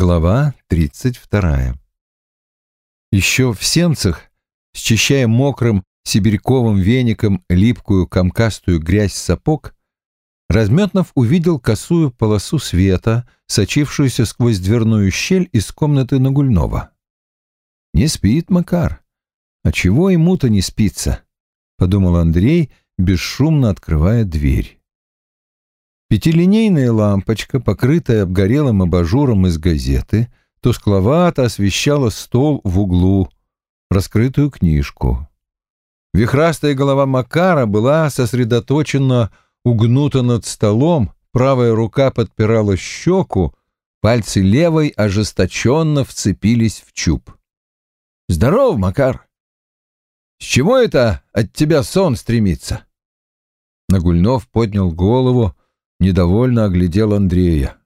Глава 32. Еще в Семцах, счищая мокрым сибирьковым веником липкую комкастую грязь сапог, Разметнов увидел косую полосу света, сочившуюся сквозь дверную щель из комнаты Нагульнова. «Не спит Макар. А чего ему-то не спится?» — подумал Андрей, бесшумно открывая дверь. Пятилинейная лампочка, покрытая обгорелым абажуром из газеты, тускловато освещала стол в углу, раскрытую книжку. Вихрастая голова Макара была сосредоточена, угнута над столом, правая рука подпирала щеку, пальцы левой ожесточенно вцепились в чуб. «Здоров, Макар! С чего это от тебя сон стремится?» Нагульнов поднял голову, недовольно оглядел Андрея.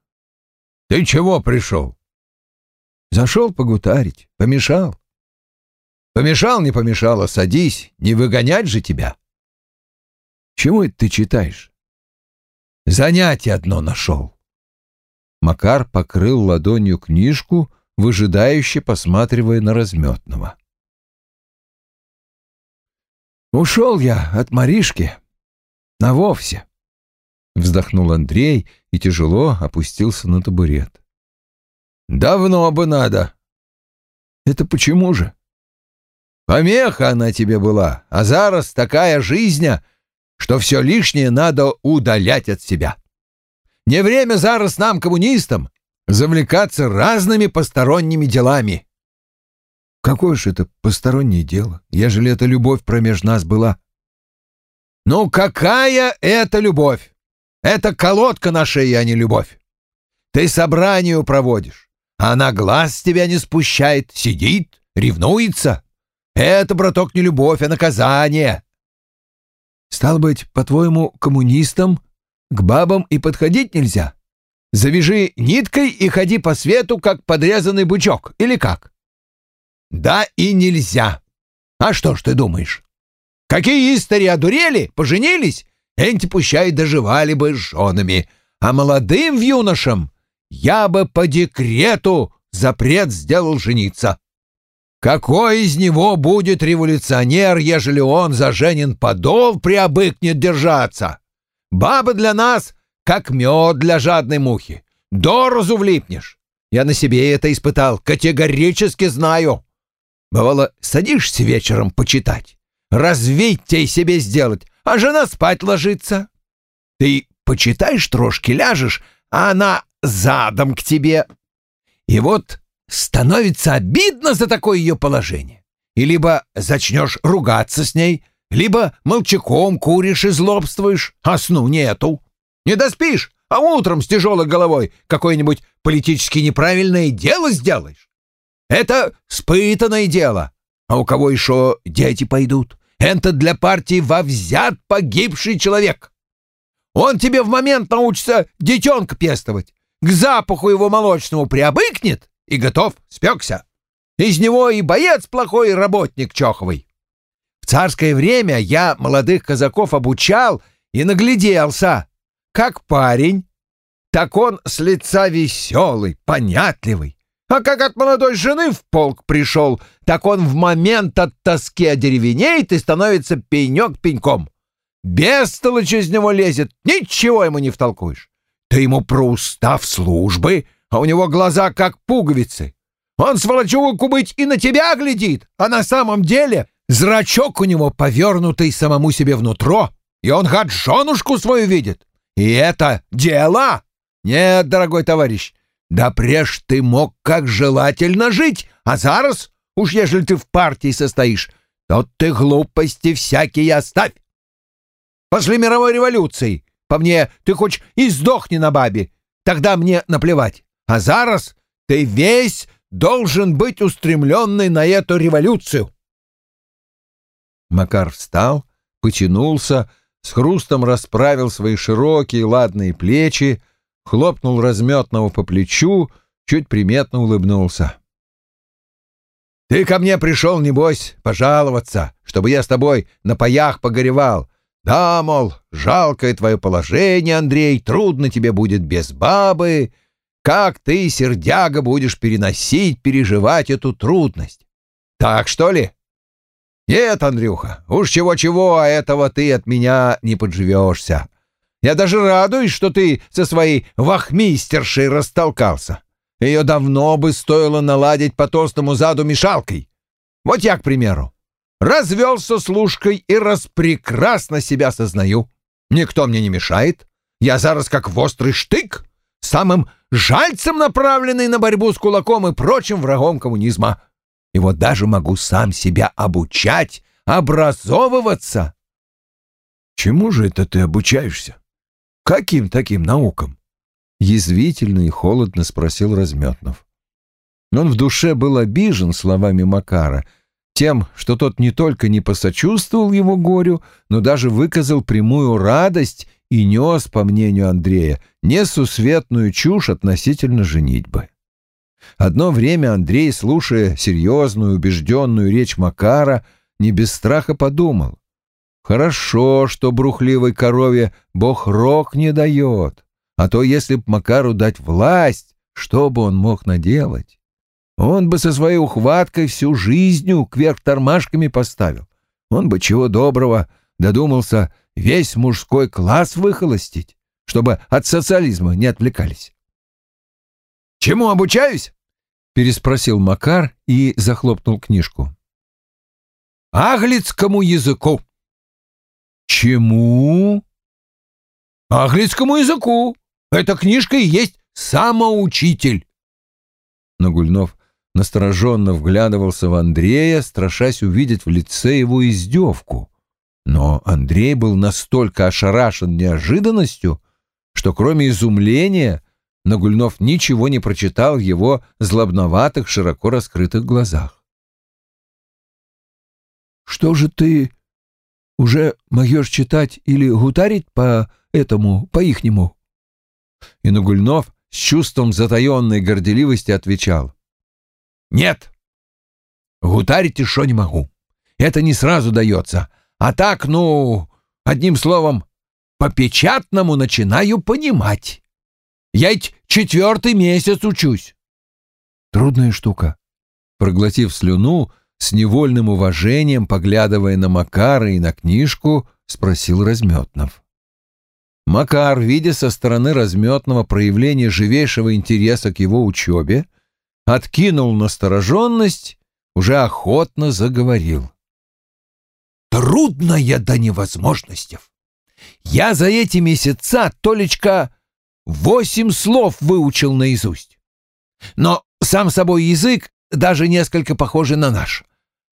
«Ты чего пришел?» «Зашел погутарить. Помешал». «Помешал, не помешало. Садись. Не выгонять же тебя». «Чего это ты читаешь?» «Занятие одно нашел». Макар покрыл ладонью книжку, выжидающе посматривая на разметного. «Ушел я от Маришки. На вовсе. Вздохнул Андрей и тяжело опустился на табурет. «Давно бы надо». «Это почему же?» «Помеха она тебе была, а зараз такая жизнь, что все лишнее надо удалять от себя. Не время зараз нам, коммунистам, завлекаться разными посторонними делами». «Какое же это постороннее дело, ежели эта любовь промеж нас была?» «Ну какая это любовь? Это колодка на шее, а не любовь. Ты собранию проводишь, а она глаз тебя не спущает, сидит, ревнуется. Это, браток, не любовь, а наказание. Стал быть, по-твоему, коммунистам к бабам и подходить нельзя? Завяжи ниткой и ходи по свету, как подрезанный бычок, или как? Да и нельзя. А что ж ты думаешь? Какие истори одурели, поженились Энти пущай доживали бы с женами, а молодым юношам я бы по декрету запрет сделал жениться. Какой из него будет революционер, ежели он заженен подол приобыкнет держаться? Баба для нас, как мед для жадной мухи. Дорозу влипнешь. Я на себе это испытал, категорически знаю. Бывало, садишься вечером почитать, развитие себе сделать, а жена спать ложится. Ты почитаешь трошки, ляжешь, а она задом к тебе. И вот становится обидно за такое ее положение. И либо зачнешь ругаться с ней, либо молчаком куришь и злобствуешь, а сну нету. Не доспишь, а утром с тяжелой головой какое-нибудь политически неправильное дело сделаешь. Это спытанное дело. А у кого еще дети пойдут? Это для партии вовзят погибший человек. Он тебе в момент научится детенка пестовать, к запаху его молочному приобыкнет и готов, спекся. Из него и боец плохой, и работник чоховый. В царское время я молодых казаков обучал и нагляделся. Как парень, так он с лица веселый, понятливый, а как от молодой жены в полк пришел, так он в момент от тоски одеревенеет и становится пенек пеньком. Бестолочь из него лезет, ничего ему не втолкуешь. Ты ему про устав службы, а у него глаза как пуговицы. Он, сволочевку быть, и на тебя глядит, а на самом деле зрачок у него повернутый самому себе внутро, и он гад женушку свою видит. И это дело! Нет, дорогой товарищ, да преж ты мог как желательно жить, а зараз, уж ежели ты в партии состоишь, то ты глупости всякие оставь. После мировой революции, по мне, ты хоть и сдохни на бабе, тогда мне наплевать. А зараз ты весь должен быть устремленный на эту революцию. Макар встал, потянулся, с хрустом расправил свои широкие ладные плечи, хлопнул разметного по плечу, чуть приметно улыбнулся. «Ты ко мне пришел, небось, пожаловаться, чтобы я с тобой на паях погоревал. Да, мол, жалкое твое положение, Андрей, трудно тебе будет без бабы. как ты, сердяга, будешь переносить, переживать эту трудность. Так что ли? Нет, Андрюха, уж чего-чего, а этого ты от меня не подживешься. Я даже радуюсь, что ты со своей вахмистершей растолкался. Ее давно бы стоило наладить по толстому заду мешалкой. Вот я, к примеру, развелся с Лужкой и распрекрасно себя сознаю. Никто мне не мешает. Я зараз как в острый штык, самым жальцем направленный на борьбу с кулаком и прочим врагом коммунизма. И вот даже могу сам себя обучать, образовываться. Чему же это ты обучаешься? Каким таким наукам? Язвительно и холодно спросил Разметнов. Он в душе был обижен словами Макара, тем, что тот не только не посочувствовал его горю, но даже выказал прямую радость и нес, по мнению Андрея, несусветную чушь относительно женитьбы. Одно время Андрей, слушая серьезную, убежденную речь Макара, не без страха подумал. Хорошо, что брухливой корове Бог рог не дает, а то если б Макару дать власть, что бы он мог наделать? Он бы со своей ухваткой всю жизнью кверх тормашками поставил. Он бы чего доброго додумался весь мужской класс выхолостить, чтобы от социализма не отвлекались. «Чему обучаюсь?» — переспросил Макар и захлопнул книжку. «Аглицкому языку». «Чему?» «Аглицкому языку. Эта книжка и есть самоучитель». Но Гульнов настороженно вглядывался в Андрея, страшась увидеть в лице его издевку. Но Андрей был настолько ошарашен неожиданностью, что кроме изумления Нагульнов ничего не прочитал в его злобноватых, широко раскрытых глазах. «Что же ты уже могешь читать или гутарить по этому, по-ихнему?» И Нагульнов с чувством затаенной горделивости отвечал. «Нет, гутарить еще не могу. Это не сразу дается, а так, ну, одним словом, по-печатному начинаю понимать. Я ведь четвертый месяц учусь. Трудная штука. Проглотив слюну, с невольным уважением, поглядывая на Макара и на книжку, спросил Разметнов. Макар, видя со стороны Разметного проявление живейшего интереса к его учебе, откинул настороженность, уже охотно заговорил трудная до невозможности. Я за эти месяца, Толечка, восемь слов выучил наизусть. Но сам собой язык даже несколько похожий на наш.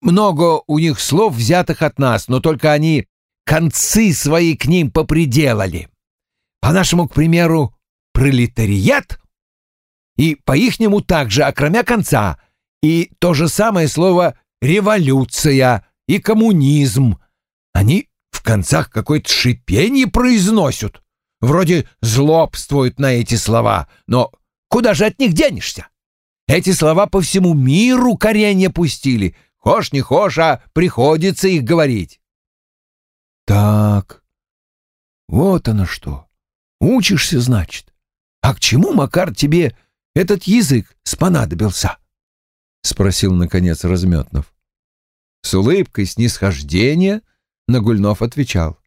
Много у них слов, взятых от нас, но только они концы свои к ним поприделали. По-нашему, к примеру, пролетариат, и по-ихнему также, окромя конца, и то же самое слово «революция», и коммунизм. Они в концах какое-то шипение произносят. Вроде злобствуют на эти слова, но куда же от них денешься? Эти слова по всему миру коренья пустили. Хошь не хошь, а приходится их говорить. Так, вот оно что. Учишься, значит. А к чему, Макар, тебе этот язык спонадобился? — спросил, наконец, Разметнов. С улыбкой снисхождения Нагульнов отвечал.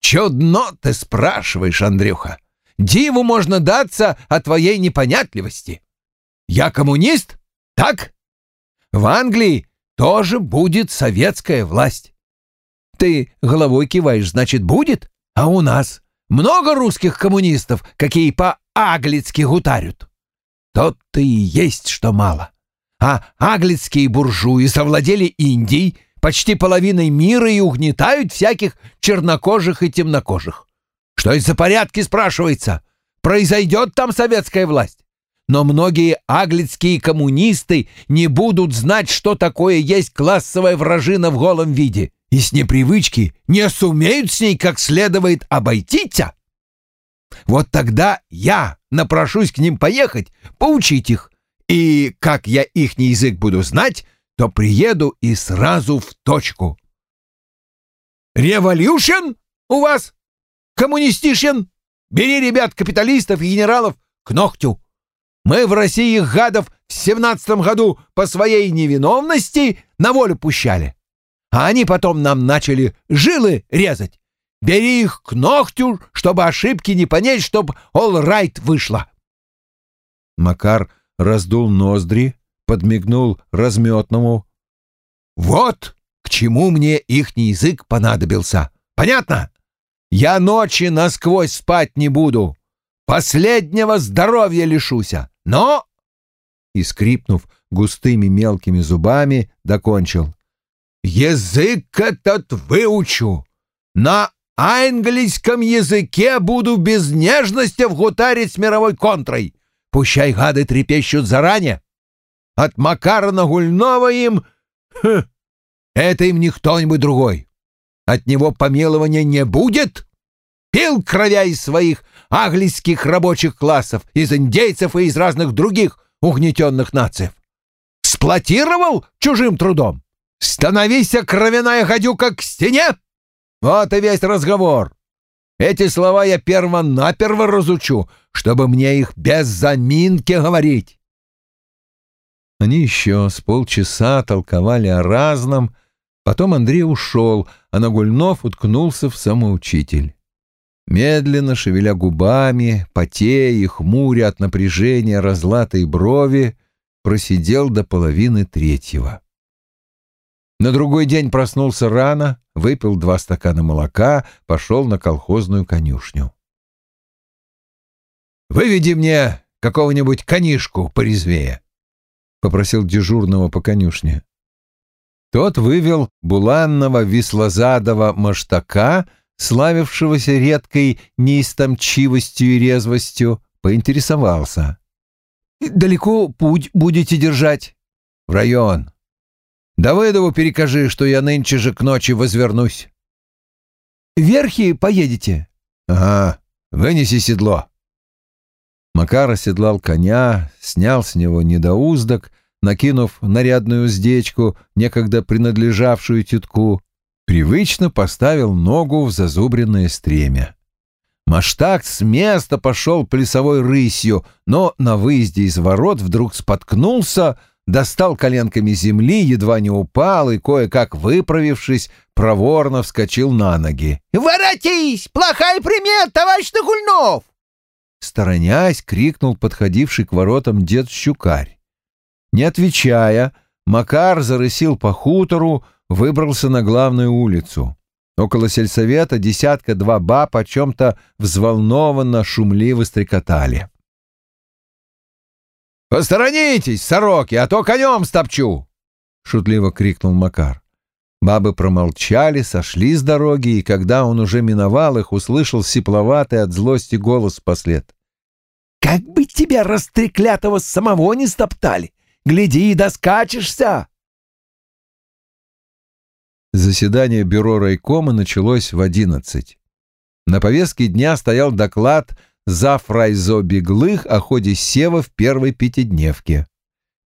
«Чудно ты спрашиваешь, Андрюха. Диву можно даться о твоей непонятливости. Я коммунист? Так? В Англии тоже будет советская власть. Ты головой киваешь, значит, будет? А у нас много русских коммунистов, какие по-аглицки гутарят. Тот-то и есть, что мало а аглицкие буржуи завладели Индией, почти половиной мира и угнетают всяких чернокожих и темнокожих. Что это за порядки, спрашивается? Произойдет там советская власть? Но многие аглицкие коммунисты не будут знать, что такое есть классовая вражина в голом виде, и с непривычки не сумеют с ней как следует обойтиться. Вот тогда я напрошусь к ним поехать, поучить их, и как я ихний язык буду знать, то приеду и сразу в точку. Революшн у вас? Коммунистишен? Бери ребят, капиталистов и генералов к ногтю. Мы в России гадов в семнадцатом году по своей невиновности на волю пущали. А они потом нам начали жилы резать. Бери их к ногтю, чтобы ошибки не понять, чтоб all right вышло. Макар раздул ноздри, подмигнул разметному. Вот к чему мне ихний язык понадобился. Понятно? Я ночи насквозь спать не буду. Последнего здоровья лишуся. Но...» И, скрипнув густыми мелкими зубами, докончил. «Язык этот выучу. На английском языке буду без нежности вгутарить с мировой контрой. Пущай гады трепещут заранее. От Макара Нагульного им... Хм, это им не кто-нибудь другой. От него помилования не будет. Пил кровя из своих английских рабочих классов, из индейцев и из разных других угнетенных наций. Сплотировал чужим трудом. Становись, кровяная гадюка, к стене. Вот и весь разговор. Эти слова я перво-наперво разучу, чтобы мне их без заминки говорить. Они еще с полчаса толковали о разном, потом Андрей ушел, а Нагульнов уткнулся в самоучитель. Медленно, шевеля губами, потея и хмуря от напряжения разлатой брови, просидел до половины третьего. На другой день проснулся рано, выпил два стакана молока, пошел на колхозную конюшню. «Выведи мне какого-нибудь конишку порезвее», — попросил дежурного по конюшне. Тот вывел буланного веслозадого маштака, славившегося редкой неистомчивостью и резвостью, поинтересовался. «Далеко путь будете держать?» «В район. Давыдову перекажи, что я нынче же к ночи возвернусь». «Верхи поедете?» «Ага, вынеси седло». Макар оседлал коня, снял с него недоуздок, накинув нарядную уздечку, некогда принадлежавшую тютку, привычно поставил ногу в зазубренное стремя. Маштак с места пошел плясовой рысью, но на выезде из ворот вдруг споткнулся, достал коленками земли, едва не упал и, кое-как выправившись, проворно вскочил на ноги. «Воротись! Плохая примета, товарищ Нагульнов!» Сторонясь, крикнул подходивший к воротам дед Щукарь. Не отвечая, Макар зарысил по хутору, выбрался на главную улицу. Около сельсовета десятка-два баб о чем-то взволнованно, шумливо стрекотали. «Посторонитесь, сороки, а то конем стопчу!» — шутливо крикнул Макар. Бабы промолчали, сошли с дороги, и когда он уже миновал их, услышал сипловатый от злости голос послед. «Как бы тебя, растреклятого, самого не стоптали! Гляди, доскачешься!» Заседание бюро райкома началось в одиннадцать. На повестке дня стоял доклад зав. райзо Беглых о ходе Сева в первой пятидневке.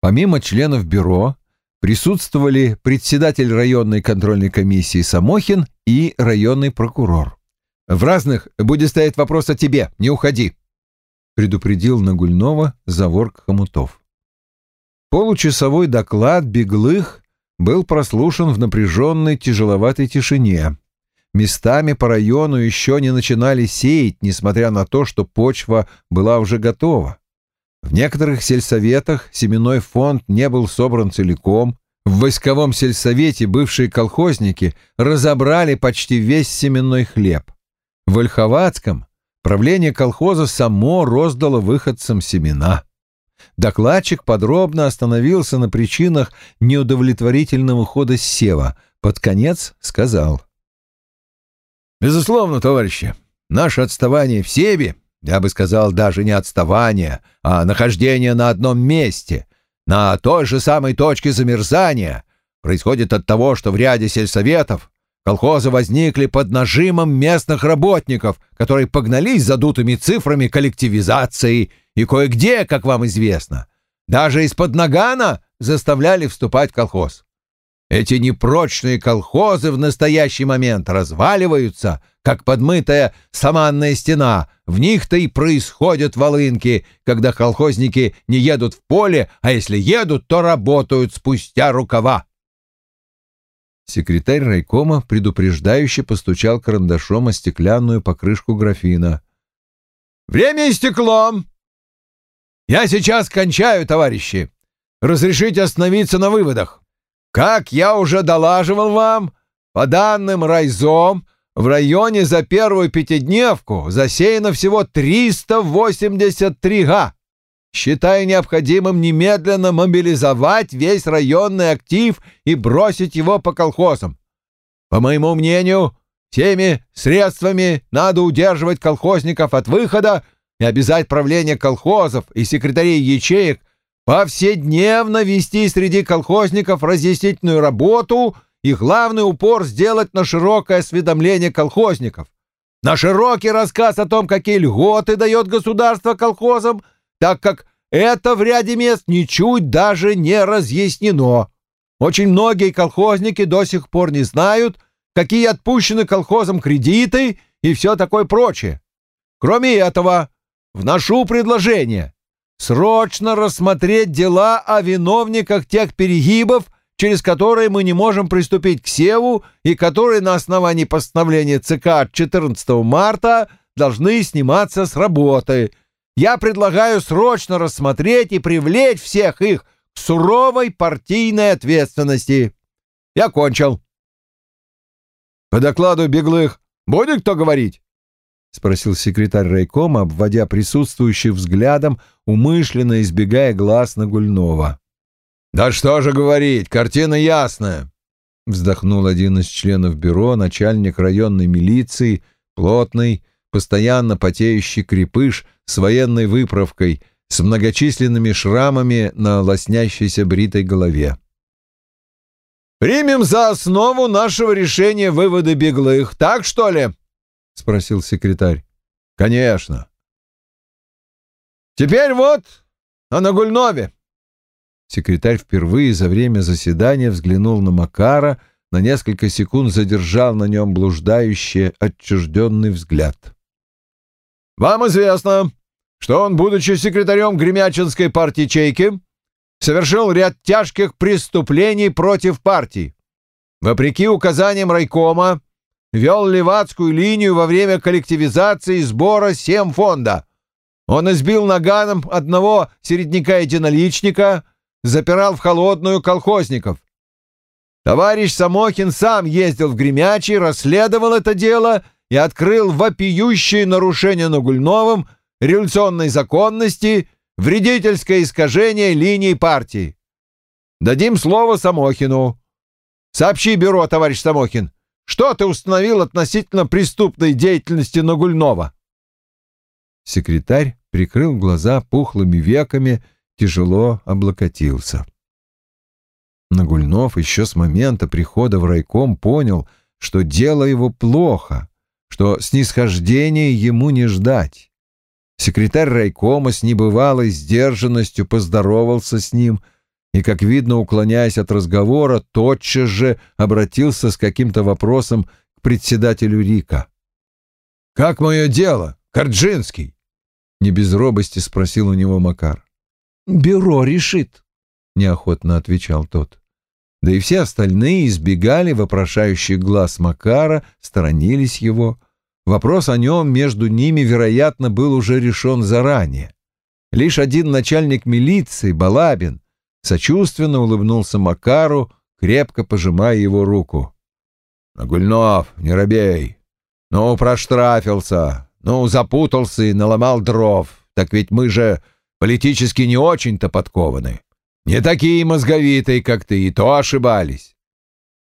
Помимо членов бюро присутствовали председатель районной контрольной комиссии Самохин и районный прокурор. «В разных будет стоять вопрос о тебе, не уходи», — предупредил Нагульнова Заворк Хомутов. Получасовой доклад Беглых был прослушан в напряженной тяжеловатой тишине. Местами по району еще не начинали сеять, несмотря на то, что почва была уже готова. В некоторых сельсоветах семенной фонд не был собран целиком. В войсковом сельсовете бывшие колхозники разобрали почти весь семенной хлеб. В Ольховатском правление колхоза само роздало выходцам семена. Докладчик подробно остановился на причинах неудовлетворительного хода сева. Под конец сказал. «Безусловно, товарищи, наше отставание в Севе, я бы сказал, даже не отставание, а нахождение на одном месте, на той же самой точке замерзания, происходит от того, что в ряде сельсоветов колхозы возникли под нажимом местных работников, которые погнались задутыми цифрами коллективизации и кое-где, как вам известно, даже из-под нагана заставляли вступать колхоз. Эти непрочные колхозы в настоящий момент разваливаются, как подмытая саманная стена. В них-то и происходят волынки, когда колхозники не едут в поле, а если едут, то работают спустя рукава. Секретарь райкома предупреждающе постучал карандашом о стеклянную покрышку графина. «Время истекло! Я сейчас кончаю, товарищи. Разрешите остановиться на выводах. Как я уже долаживал вам, по данным райзом, в районе за первую пятидневку засеяно всего 383 га. Считаю необходимым немедленно мобилизовать весь районный актив и бросить его по колхозам. По моему мнению, всеми средствами надо удерживать колхозников от выхода и обязать правление колхозов и секретарей ячеек повседневно вести среди колхозников разъяснительную работу и главный упор сделать на широкое осведомление колхозников, на широкий рассказ о том, какие льготы дает государство колхозам, так как это в ряде мест ничуть даже не разъяснено. Очень многие колхозники до сих пор не знают, какие отпущены колхозам кредиты и все такое прочее. Кроме этого, вношу предложение срочно рассмотреть дела о виновниках тех перегибов, через которые мы не можем приступить к Севу и которые на основании постановления ЦК от 14 марта должны сниматься с работы. Я предлагаю срочно рассмотреть и привлечь всех их к суровой партийной ответственности. Я кончил. По докладу беглых будет кто говорить? — спросил секретарь райкома, обводя присутствующих взглядом, умышленно избегая глаз Нагульнова. «Да что же говорить, картина ясная!» — вздохнул один из членов бюро, начальник районной милиции, плотный, постоянно потеющий крепыш с военной выправкой, с многочисленными шрамами на лоснящейся бритой голове. «Примем за основу нашего решения выводы беглых, так что ли?» — спросил секретарь. «Конечно». «Теперь вот о Нагульнове». Секретарь впервые за время заседания взглянул на Макара, на несколько секунд задержал на нем блуждающий, отчужденный взгляд. «Вам известно, что он, будучи секретарем Гремячинской партии Чейки, совершил ряд тяжких преступлений против партии. Вопреки указаниям райкома, вел левацкую линию во время коллективизации сбора фонда. Он избил наганом одного середняка-единоличника, запирал в холодную колхозников. Товарищ Самохин сам ездил в Гремячий, расследовал это дело и открыл вопиющие нарушения Нагульновым революционной законности, вредительское искажение линии партии. Дадим слово Самохину. Сообщи бюро, товарищ Самохин, что ты установил относительно преступной деятельности Нагульнова?» Секретарь прикрыл глаза пухлыми веками, тяжело облокотился. Нагульнов еще с момента прихода в райком понял, что дело его плохо, что снисхождения ему не ждать. Секретарь райкома с небывалой сдержанностью поздоровался с ним — и, как видно, уклоняясь от разговора, тотчас же обратился с каким-то вопросом к председателю Рика. «Как мое дело, Корджинский?» — не без робости спросил у него Макар. «Бюро решит», — неохотно отвечал тот. Да и все остальные избегали вопрошающих глаз Макара, сторонились его. Вопрос о нем между ними, вероятно, был уже решен заранее. Лишь один начальник милиции, Балабин, сочувственно улыбнулся Макару, крепко пожимая его руку. «Нагульнов, не робей. Ну, проштрафился, ну, запутался и наломал дров. Так ведь мы же политически не очень-то подкованы. Не такие мозговитые, как ты, и то ошибались».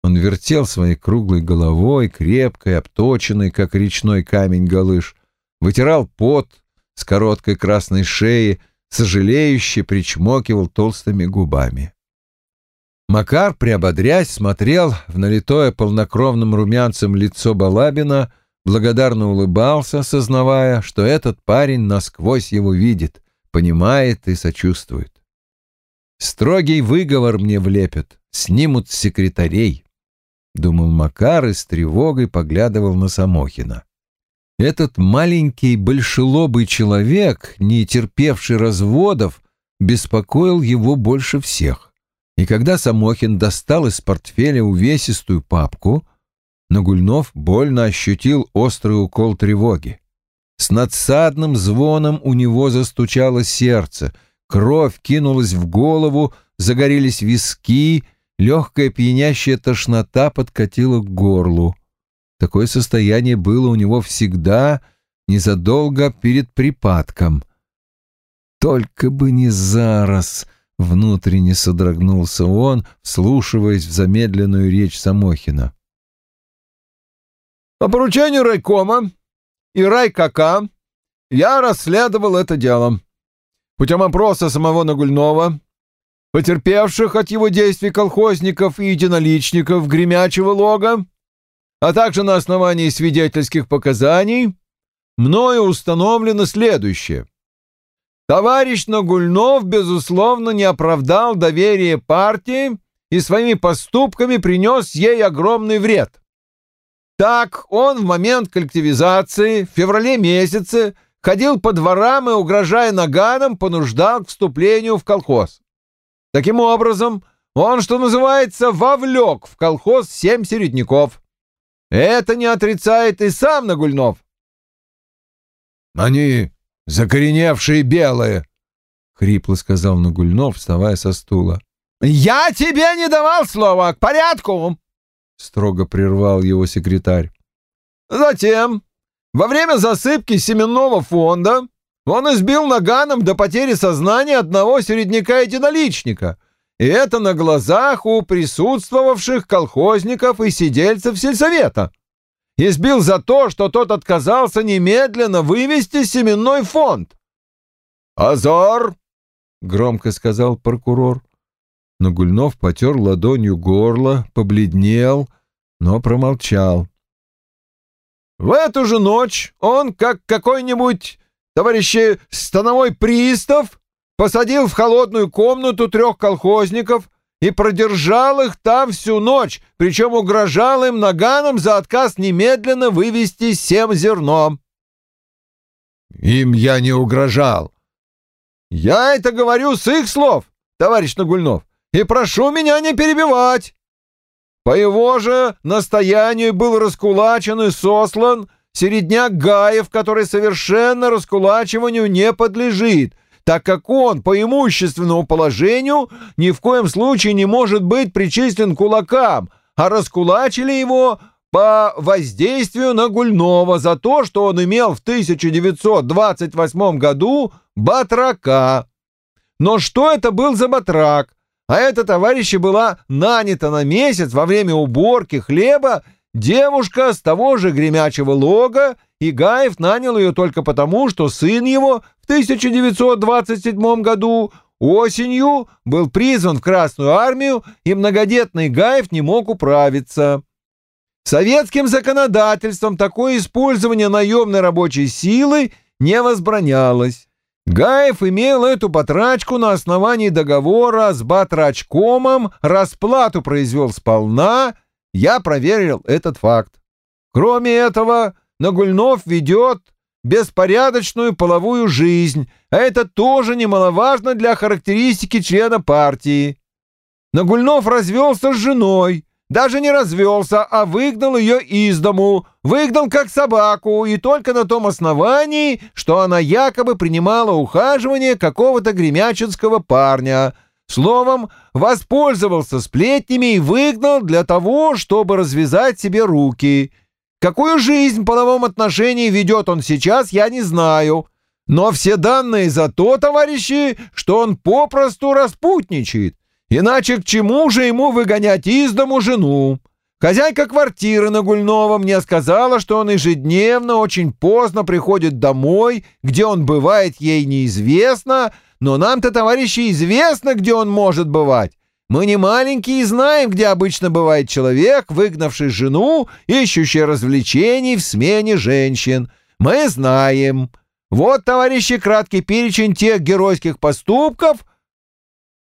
Он вертел своей круглой головой, крепкой, обточенной, как речной камень галыш, вытирал пот с короткой красной шеи, сожалеюще причмокивал толстыми губами. Макар, приободрясь, смотрел в налитое полнокровным румянцем лицо Балабина, благодарно улыбался, сознавая, что этот парень насквозь его видит, понимает и сочувствует. «Строгий выговор мне влепят», снимут секретарей, — думал Макар и с тревогой поглядывал на Самохина. Этот маленький большелобый человек, не терпевший разводов, беспокоил его больше всех. И когда Самохин достал из портфеля увесистую папку, Нагульнов больно ощутил острый укол тревоги. С надсадным звоном у него застучало сердце, кровь кинулась в голову, загорелись виски, легкая пьянящая тошнота подкатила к горлу. Такое состояние было у него всегда, незадолго перед припадком. «Только бы не зараз!» — внутренне содрогнулся он, вслушиваясь в замедленную речь Самохина. «По поручению райкома и райкака я расследовал это дело. Путем опроса самого Нагульнова, потерпевших от его действий колхозников и единоличников Гремячего лога, а также на основании свидетельских показаний, мною установлено следующее. Товарищ Нагульнов, безусловно, не оправдал доверие партии и своими поступками принес ей огромный вред. Так он в момент коллективизации в феврале месяце ходил по дворам и, угрожая наганом, понуждал к вступлению в колхоз. Таким образом, он, что называется, вовлек в колхоз семь середняков. Это не отрицает и сам Нагульнов. «Они закореневшие белые», — хрипло сказал Нагульнов, вставая со стула. «Я тебе не давал слова! К порядку!» — строго прервал его секретарь. Затем, во время засыпки семенного фонда, он избил наганом до потери сознания одного середняка-единоличника — и это на глазах у присутствовавших колхозников и сидельцев сельсовета. Избил за то, что тот отказался немедленно вывести семенной фонд. «Азар!» — громко сказал прокурор. Но Гульнов потер ладонью горло, побледнел, но промолчал. В эту же ночь он, как какой-нибудь товарищи становой пристав, посадил в холодную комнату трех колхозников и продержал их там всю ночь, причем угрожал им наганом за отказ немедленно вывести семь зерном. Им я не угрожал. Я это говорю с их слов, товарищ Нагульнов, и прошу меня не перебивать. По его же настоянию был раскулачен и сослан середняк Гаев, который совершенно раскулачиванию не подлежит, так как он по имущественному положению ни в коем случае не может быть причислен кулакам, а раскулачили его по воздействию на Гульнова за то, что он имел в 1928 году батрака. Но что это был за батрак? А эта товарища была нанята на месяц во время уборки хлеба девушка с того же гремячего лога, и Гаев нанял ее только потому, что сын его 1927 году осенью был призван в Красную армию, и многодетный Гаев не мог управиться. Советским законодательством такое использование наемной рабочей силы не возбранялось. Гаев имел эту потрачку на основании договора с Батрачкомом, расплату произвел сполна, я проверил этот факт. Кроме этого, Нагульнов ведет беспорядочную половую жизнь, а это тоже немаловажно для характеристики члена партии. Нагульнов развелся с женой, даже не развелся, а выгнал ее из дому, выгнал как собаку, и только на том основании, что она якобы принимала ухаживание какого-то гремячинского парня. Словом, воспользовался сплетнями и выгнал для того, чтобы развязать себе руки — Какую жизнь в половом отношении ведет он сейчас, я не знаю. Но все данные за то, товарищи, что он попросту распутничает. Иначе к чему же ему выгонять из дому жену? Хозяйка квартиры на Гульнова мне сказала, что он ежедневно очень поздно приходит домой, где он бывает ей неизвестно, но нам-то, товарищи, известно, где он может бывать. Мы не маленькие и знаем, где обычно бывает человек, выгнавший жену, ищущий развлечений в смене женщин. Мы знаем. Вот, товарищи, краткий перечень тех геройских поступков,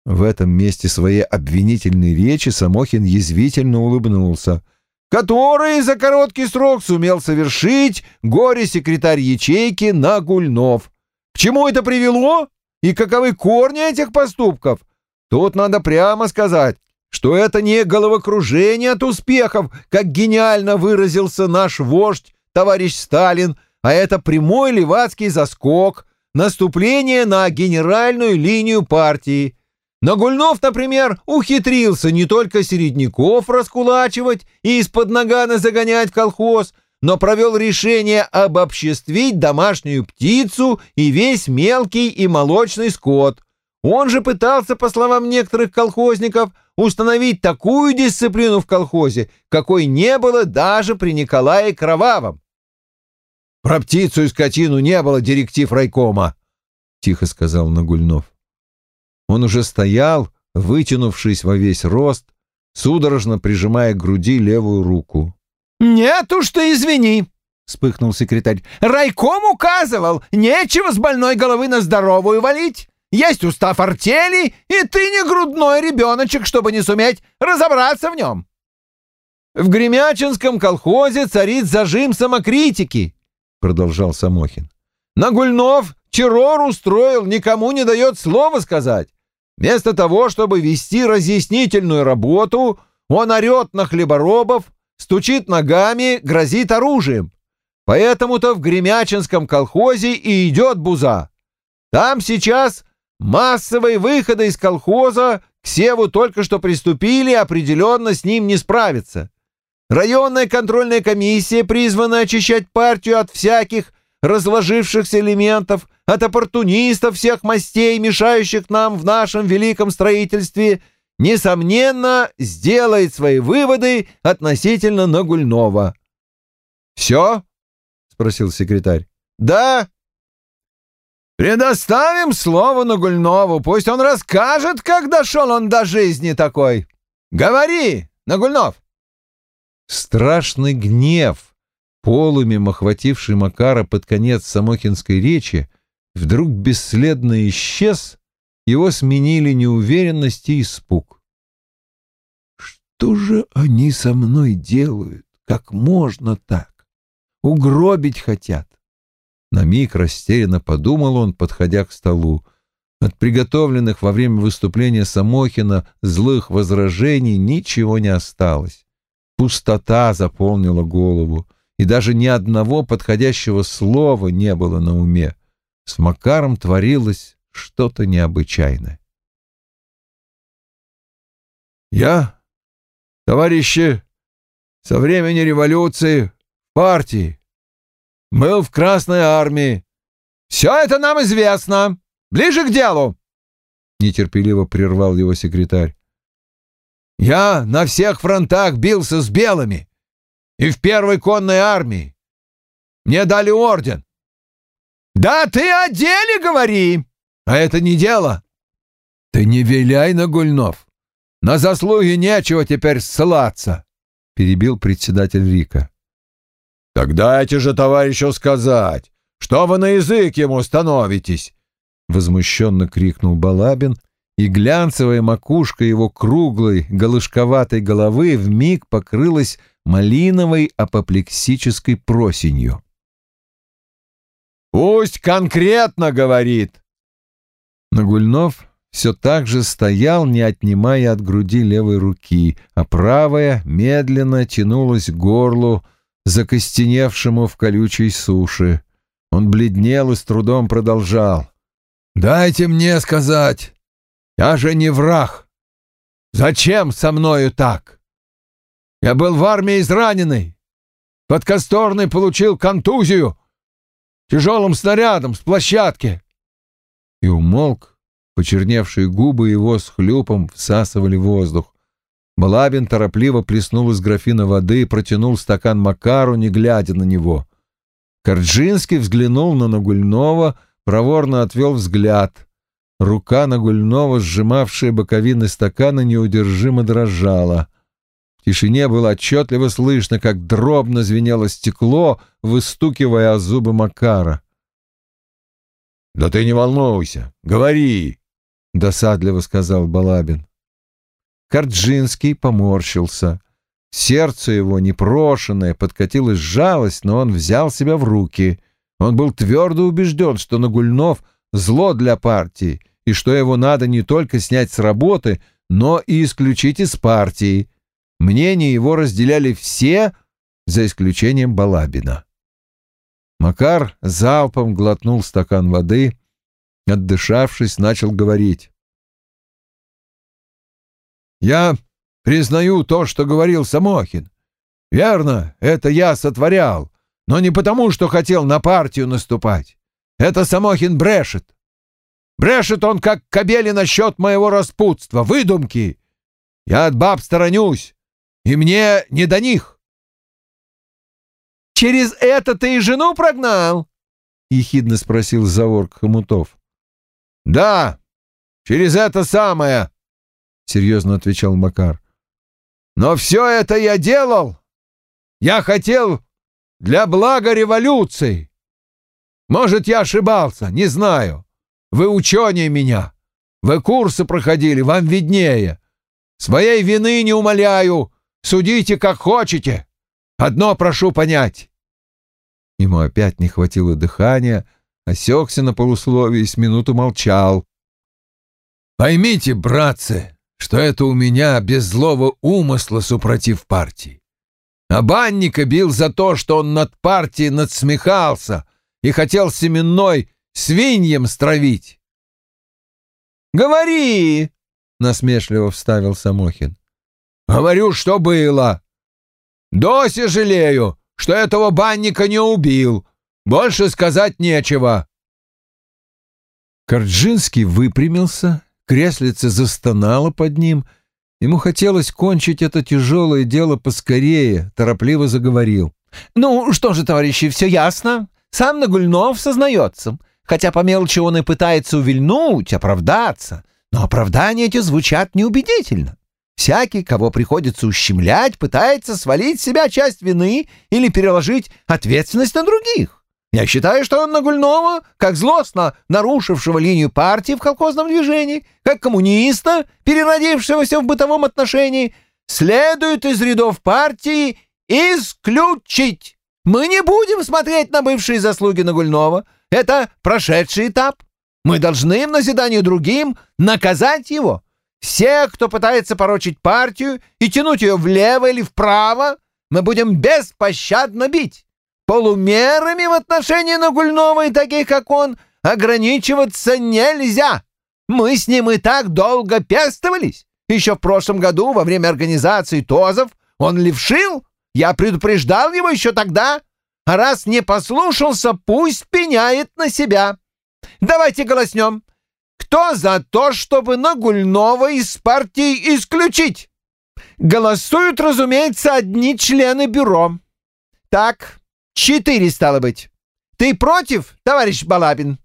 В этом месте своей обвинительной речи Самохин язвительно улыбнулся. «Который за короткий срок сумел совершить горе-секретарь ячейки Нагульнов. К чему это привело? И каковы корни этих поступков? Тут надо прямо сказать, что это не головокружение от успехов, как гениально выразился наш вождь, товарищ Сталин, а это прямой левацкий заскок, наступление на генеральную линию партии. Нагульнов, например, ухитрился не только середняков раскулачивать и из-под нагана загонять в колхоз, но провел решение обобществить домашнюю птицу и весь мелкий и молочный скот. Он же пытался, по словам некоторых колхозников, установить такую дисциплину в колхозе, какой не было даже при Николае Кровавом. «Про птицу и скотину не было директив райкома», — тихо сказал Нагульнов. Он уже стоял, вытянувшись во весь рост, судорожно прижимая к груди левую руку. «Нет уж ты извини», — вспыхнул секретарь. «Райком указывал, нечего с больной головы на здоровую валить. Есть устав артели, и ты не грудной ребеночек, чтобы не суметь разобраться в нем». «В Гремячинском колхозе царит зажим самокритики», — продолжал Самохин. «Нагульнов террор устроил, никому не дает слова сказать. Вместо того, чтобы вести разъяснительную работу, он орет на хлеборобов, стучит ногами, грозит оружием. Поэтому-то в Гремячинском колхозе и идет буза. Там сейчас массовые выходы из колхоза к Севу только что приступили, определенно с ним не справиться. Районная контрольная комиссия призвана очищать партию от всяких разложившихся элементов, от оппортунистов всех мастей, мешающих нам в нашем великом строительстве, несомненно, сделает свои выводы относительно Нагульнова. «Все?» — спросил секретарь. «Да». «Предоставим слово Нагульнову, пусть он расскажет, как дошел он до жизни такой. Говори, Нагульнов!» Страшный гнев, полумем охвативший Макара под конец самохинской речи, вдруг бесследно исчез, его сменили неуверенность и испуг. «Что же они со мной делают? Как можно так? Угробить хотят!» На миг растерянно подумал он, подходя к столу. От приготовленных во время выступления Самохина злых возражений ничего не осталось. Пустота заполнила голову, и даже ни одного подходящего слова не было на уме. С Макаром творилось что-то необычайное. «Я, товарищи, со времени революции партии, был в Красной армии. Все это нам известно. Ближе к делу!» Нетерпеливо прервал его секретарь. «Я на всех фронтах бился с белыми и в первой конной армии. Мне дали орден. Да ты о деле говори, а это не дело. Ты не виляй на Гульнов. На заслуги нечего теперь ссылаться, перебил председатель Рика. Тогда дайте же товарищу сказать, что вы на язык ему становитесь, возмущенно крикнул Балабин, и глянцевая макушка его круглой, голышковатой головы вмиг покрылась малиновой апоплексической просенью. «Пусть конкретно говорит!» Нагульнов все так же стоял, не отнимая от груди левой руки, а правая медленно тянулась к горлу, закостеневшему в колючей суше. Он бледнел и с трудом продолжал. «Дайте мне сказать! Я же не враг! Зачем со мною так?» Я был в армии израненный. Под Косторной получил контузию. Тяжелым снарядом с площадки. И умолк. Почерневшие губы его с хлюпом всасывали воздух. Балабин торопливо плеснул из графина воды и протянул стакан Макару, не глядя на него. Корджинский взглянул на Нагульнова, проворно отвел взгляд. Рука Нагульнова, сжимавшая боковины стакана, неудержимо дрожала тишине было отчетливо слышно, как дробно звенело стекло, выстукивая о зубы Макара. «Да ты не волнуйся, говори!» досадливо сказал Балабин. Корджинский поморщился. Сердце его, непрошенное, подкатилась жалость, но он взял себя в руки. Он был твердо убежден, что Нагульнов — зло для партии, и что его надо не только снять с работы, но и исключить из партии. Мнение его разделяли все, за исключением Балабина. Макар залпом глотнул стакан воды, отдышавшись, начал говорить. «Я признаю то, что говорил Самохин. Верно, это я сотворял, но не потому, что хотел на партию наступать. Это Самохин брешет. Брешет он, как кобели насчет моего распутства, выдумки. Я от баб сторонюсь, и мне не до них. «Через это ты и жену прогнал?» — ехидно спросил Заворк Хомутов. «Да, через это самое», — серьезно отвечал Макар. «Но все это я делал. Я хотел для блага революции. Может, я ошибался, не знаю. Вы ученые меня. Вы курсы проходили, вам виднее. Своей вины не умоляю. Судите, как хотите. Одно прошу понять. Ему опять не хватило дыхания, осекся на полусловие и с минуту молчал. «Поймите, братцы, что это у меня без злого умысла супротив партии. А банника бил за то, что он над партией надсмехался и хотел семенной свиньям стравить». «Говори!» — насмешливо вставил Самохин. «Говорю, что было. Доси жалею, что этого банника не убил. Больше сказать нечего». Корджинский выпрямился, креслице застонало под ним. Ему хотелось кончить это тяжелое дело поскорее, торопливо заговорил. «Ну, что же, товарищи, все ясно. Сам Нагульнов сознается. Хотя по мелочи он и пытается увильнуть, оправдаться. Но оправдания эти звучат неубедительно. Всякий, кого приходится ущемлять, пытается свалить с себя часть вины или переложить ответственность на других. Я считаю, что он Нагульнова, как злостно нарушившего линию партии в колхозном движении, как коммуниста, переродившегося в бытовом отношении, следует из рядов партии исключить. Мы не будем смотреть на бывшие заслуги Нагульнова. Это прошедший этап. Мы должны в назидании другим наказать его. Всех, кто пытается порочить партию и тянуть ее влево или вправо, мы будем беспощадно бить. Полумерами в отношении Нагульнова и таких, как он, ограничиваться нельзя. Мы с ним и так долго пестовались. Еще в прошлом году, во время организации ТОЗов, он левшил. Я предупреждал его еще тогда. А раз не послушался, пусть пеняет на себя. Давайте голоснем. Кто за то, чтобы Нагульнова из партии исключить? Голосуют, разумеется, одни члены бюро. Так, четыре стало быть. Ты против, товарищ Балабин?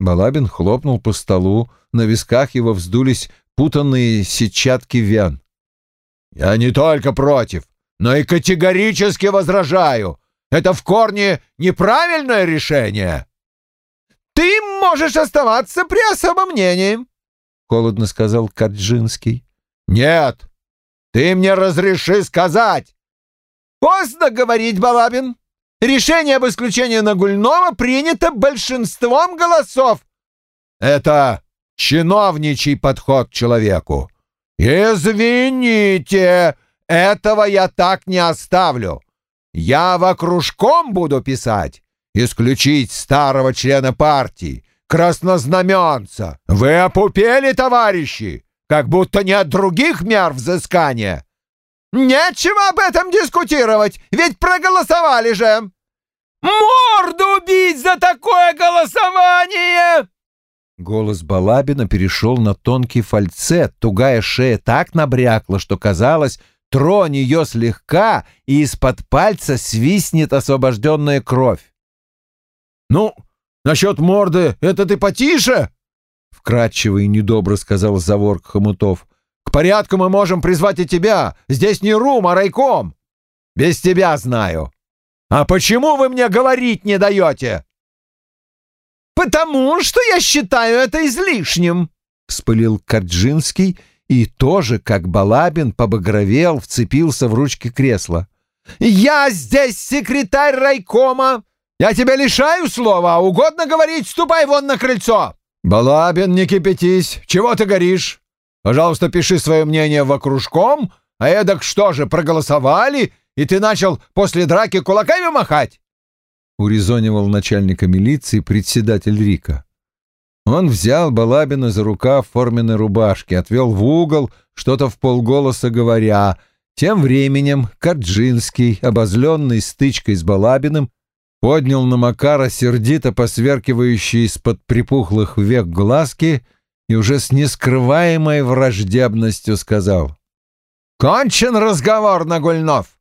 Балабин хлопнул по столу, на висках его вздулись путанные сетчатки вян. «Я не только против, но и категорически возражаю. Это в корне неправильное решение!» «Ты можешь оставаться при особом мнении», — холодно сказал Каджинский. «Нет, ты мне разреши сказать». «Поздно говорить, Балабин. Решение об исключении Нагульнова принято большинством голосов». «Это чиновничий подход к человеку. Извините, этого я так не оставлю. Я вокружком буду писать исключить старого члена партии, краснознаменца. Вы опупели, товарищи, как будто не от других мер взыскания. Нечего об этом дискутировать, ведь проголосовали же. Морду убить за такое голосование! Голос Балабина перешел на тонкий фальцет, тугая шея так набрякла, что казалось, тронь ее слегка, и из-под пальца свистнет освобожденная кровь. «Ну, насчет морды это ты потише!» — вкратчиво и недобро сказал Заворк Хомутов. «К порядку мы можем призвать и тебя. Здесь не рум, а райком. Без тебя знаю. А почему вы мне говорить не даете?» «Потому что я считаю это излишним», — вспылил Карджинский и тоже, как Балабин, побагровел, вцепился в ручки кресла. «Я здесь секретарь райкома! Я тебя лишаю слова, а угодно говорить, ступай вон на крыльцо!» «Балабин, не кипятись! Чего ты горишь? Пожалуйста, пиши свое мнение в окружком, а эдак что же, проголосовали, и ты начал после драки кулаками махать?» Урезонивал начальника милиции председатель Рика. Он взял Балабина за рукав форменной рубашки, отвел в угол, что-то в полголоса говоря. Тем временем Каджинский, обозленный стычкой с Балабиным, поднял на Макара сердито посверкивающие из-под припухлых век глазки и уже с нескрываемой враждебностью сказал. «Кончен разговор, Нагульнов!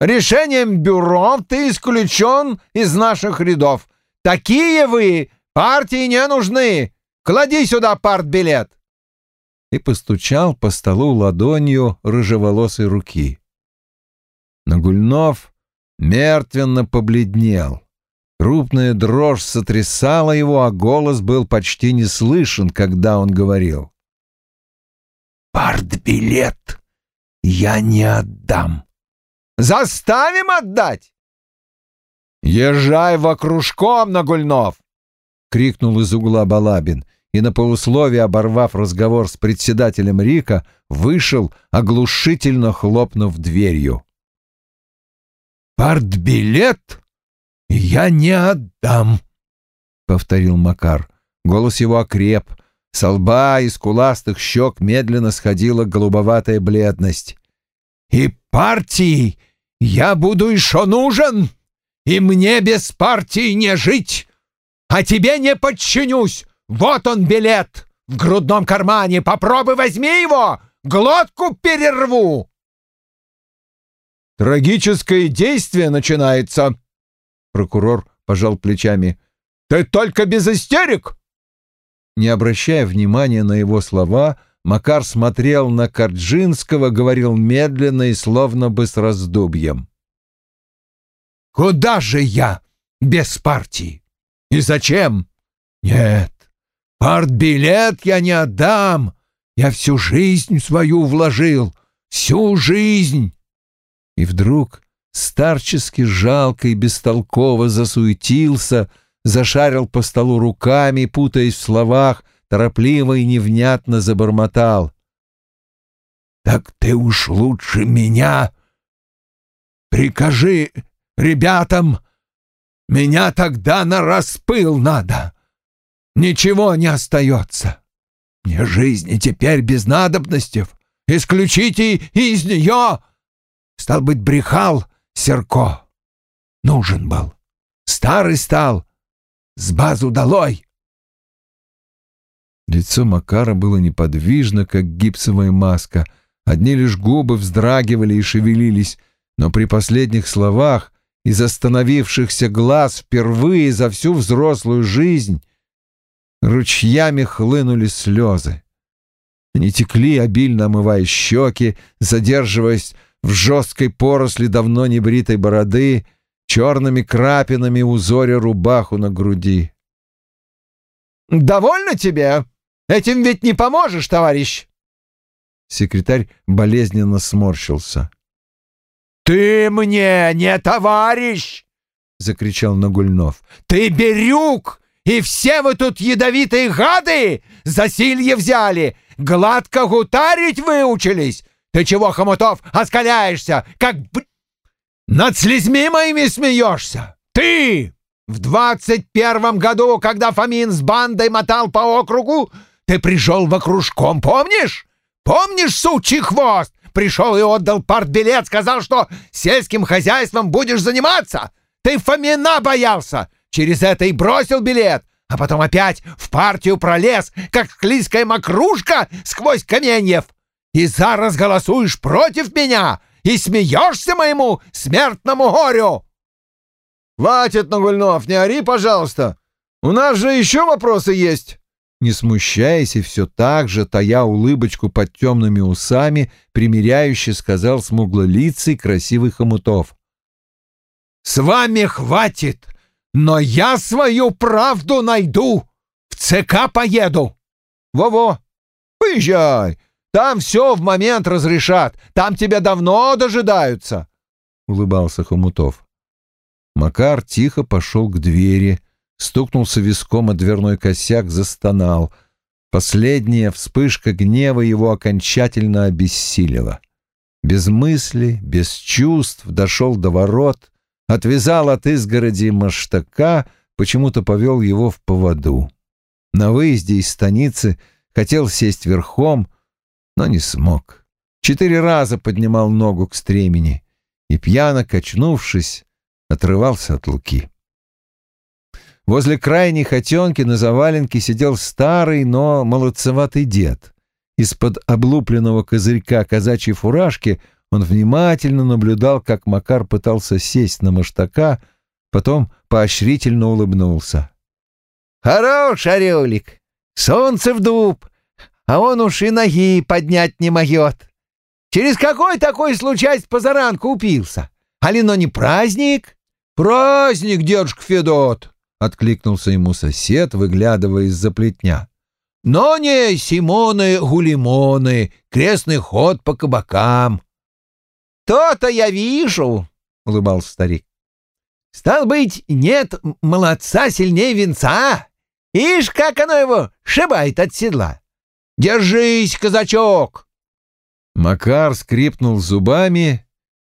Решением бюро ты исключен из наших рядов. Такие вы партии не нужны. Клади сюда партбилет!» И постучал по столу ладонью рыжеволосой руки. Нагульнов мертвенно побледнел. Крупная дрожь сотрясала его, а голос был почти не слышен, когда он говорил. «Партбилет я не отдам». «Заставим отдать!» «Езжай в окружком, Нагульнов!» — крикнул из угла Балабин и на полусловие, оборвав разговор с председателем Рика, вышел, оглушительно хлопнув дверью. «Партбилет я не отдам», — повторил Макар. Голос его окреп. Со лба и скуластых щек медленно сходила голубоватая бледность. «И партии я буду еще нужен, и мне без партии не жить, а тебе не подчинюсь. Вот он билет в грудном кармане, попробуй возьми его, глотку перерву». Трагическое действие начинается. Прокурор пожал плечами. Ты только без истерик. Не обращая внимания на его слова, Макар смотрел на Карджинского, говорил медленно и словно бы с раздубьем. «Куда же я без партии? И зачем? Нет, партбилет я не отдам. Я всю жизнь свою вложил, всю жизнь и вдруг старчески жалко и бестолково засуетился, зашарил по столу руками, путаясь в словах, торопливо и невнятно забормотал. «Так ты уж лучше меня прикажи ребятам, меня тогда на распыл надо, ничего не остается. Мне жизни теперь без надобностей, исключите из нее Стал быть, брехал Серко. Нужен был. Старый стал. С базу долой. Лицо Макара было неподвижно, как гипсовая маска. Одни лишь губы вздрагивали и шевелились, но при последних словах из остановившихся глаз впервые за всю взрослую жизнь ручьями хлынули слезы. Они текли, обильно омывая щеки, задерживаясь в жесткой поросли давно небритой бороды, черными крапинами узоря рубаху на груди. «Довольно тебе? Этим ведь не поможешь, товарищ!» Секретарь болезненно сморщился. «Ты мне не товарищ!» — закричал Нагульнов. «Ты берюк! И все вы тут ядовитые гады! Засилье взяли! Гладко гутарить выучились! Ты чего, Хомутов, оскаляешься, как б... Над слезьми моими смеешься? Ты! В двадцать первом году, когда Фомин с бандой мотал по округу, ты пришел в окружком, помнишь? Помнишь, сучий хвост? Пришел и отдал партбилет, сказал, что сельским хозяйством будешь заниматься. Ты Фомина боялся. Через это и бросил билет, а потом опять в партию пролез, как склизкая мокрушка сквозь каменьев и зараз голосуешь против меня и смеешься моему смертному горю!» «Хватит, Нагульнов, не ори, пожалуйста! У нас же еще вопросы есть!» Не смущаясь и все так же, тая улыбочку под темными усами, примиряюще сказал смуглолицый красивый хомутов. «С вами хватит, но я свою правду найду, в ЦК поеду. Во-во, поезжай, там все в момент разрешат, там тебя давно дожидаются, — улыбался Хомутов. Макар тихо пошел к двери, стукнулся виском о дверной косяк, застонал. Последняя вспышка гнева его окончательно обессилила. Без мысли, без чувств дошел до ворот, отвязал от изгороди маштака, почему-то повел его в поводу. На выезде из станицы хотел сесть верхом, но не смог. Четыре раза поднимал ногу к стремени и, пьяно качнувшись, отрывался от луки. Возле крайней хотенки на заваленке сидел старый, но молодцеватый дед. Из-под облупленного козырька казачьей фуражки он внимательно наблюдал, как Макар пытался сесть на маштака, потом поощрительно улыбнулся. «Хорош, орелик! Солнце в дуб, а он уж и ноги поднять не могет. Через какой такой случайность позаранку упился? Алино не праздник?» «Праздник, дедушка Федот!» — откликнулся ему сосед, выглядывая из-за плетня. «Но не Симоны-гулимоны, крестный ход по кабакам». «То-то я вижу!» — улыбался старик. «Стал быть, нет молодца сильнее венца. Ишь, как оно его шибает от седла. Держись, казачок!» Макар скрипнул зубами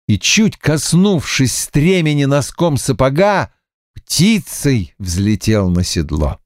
и, чуть коснувшись стремени носком сапога, птицей взлетел на седло.